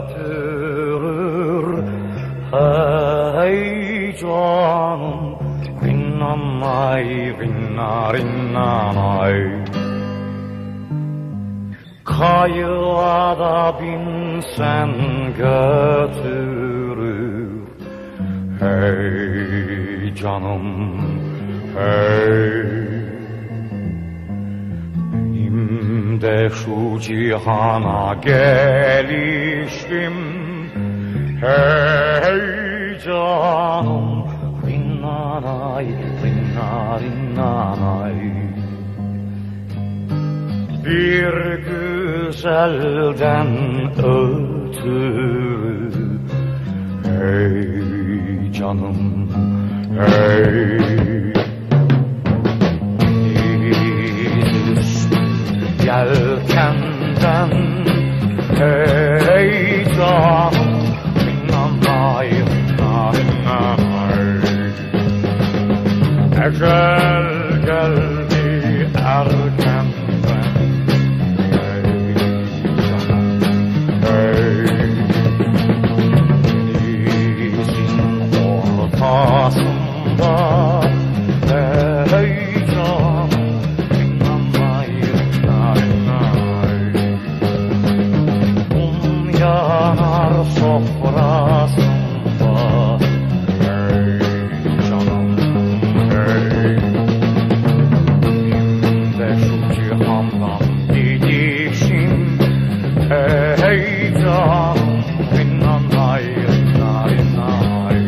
batırır Hey canım Rinnanay rinna rinnanay Kayığa da binsen götürür. Hey canım Hey. De şu cihana gelişim Hey canım Rinnanay, rinna rinnanay Bir güzelden ötürü Hey canım, hey Yelkenden Hey canım Rinnanay, rinna rinnanay Ecel geldi erkenden Hey canım, hey Denizin ortasında Hey canım rinnanay rinna rinnay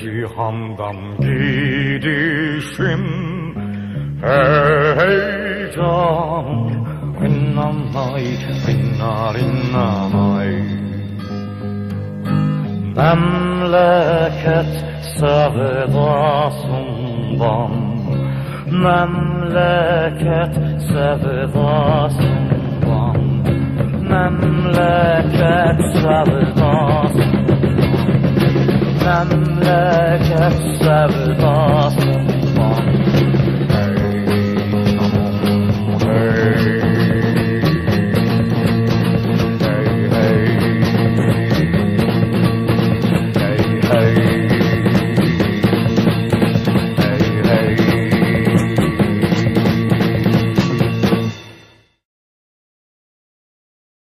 cihandan gidişim Hey canım Rinnanay, rinna rinnanay Memleket sevdasından Memleket sevdasından Memleket sevdasından Memleket sevdasından